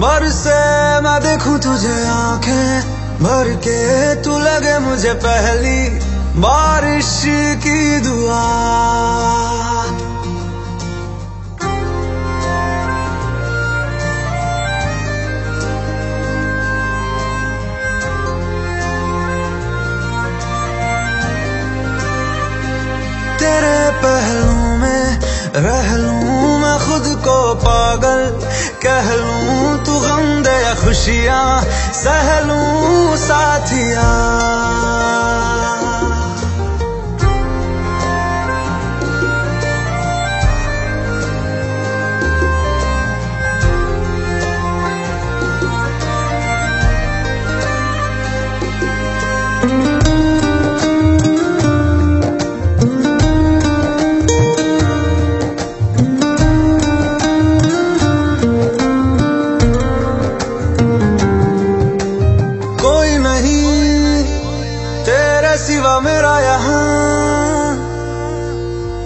बरसे मैं देखूँ तुझे आँखें, भर के तू लगे मुझे पहली बारिश की दुआ। तेरे पहलू में रह लू मैं खुद को पागल कह लूँ तू गम दे खुशियाँ सह लूँ साथिया।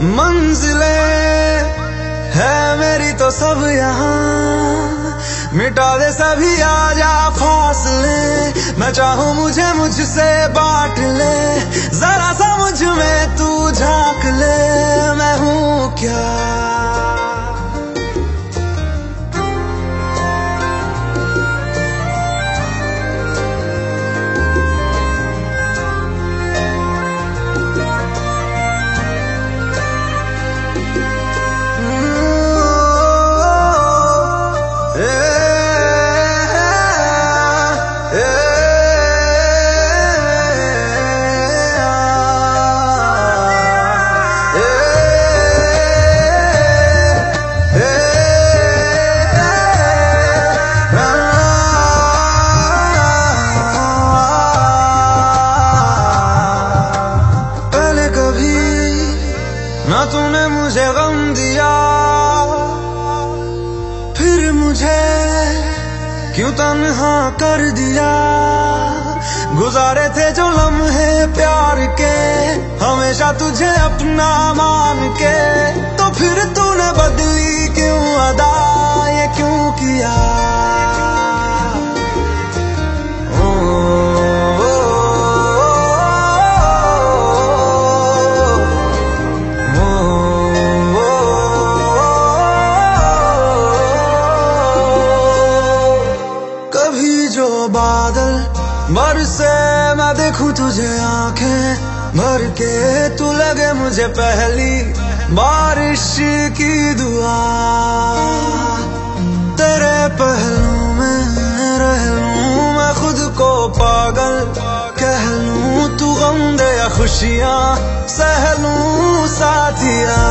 मंजिले है मेरी तो सब यहाँ। मिटा दे सभी आ जा फासले। मैं चाहू मुझे मुझसे बांट ले। जरा सा मुझमें तू झाँक ले। मैं हूँ क्या? तूने मुझे गम दिया। फिर मुझे क्यों तन्हा कर दिया? गुजारे थे जो लम्हे प्यार के, हमेशा तुझे अपना मान के। तो फिर तूने बदली क्यों अदा? ये क्यों किया? बरसे मैं देखूँ तुझे आँखें भर के तू लगे मुझे पहली बारिश की दुआ। तेरे पहलू में रह लूँ मैं खुद को पागल, कह लूँ तू गम दे खुशियाँ, सह लूँ साथिया।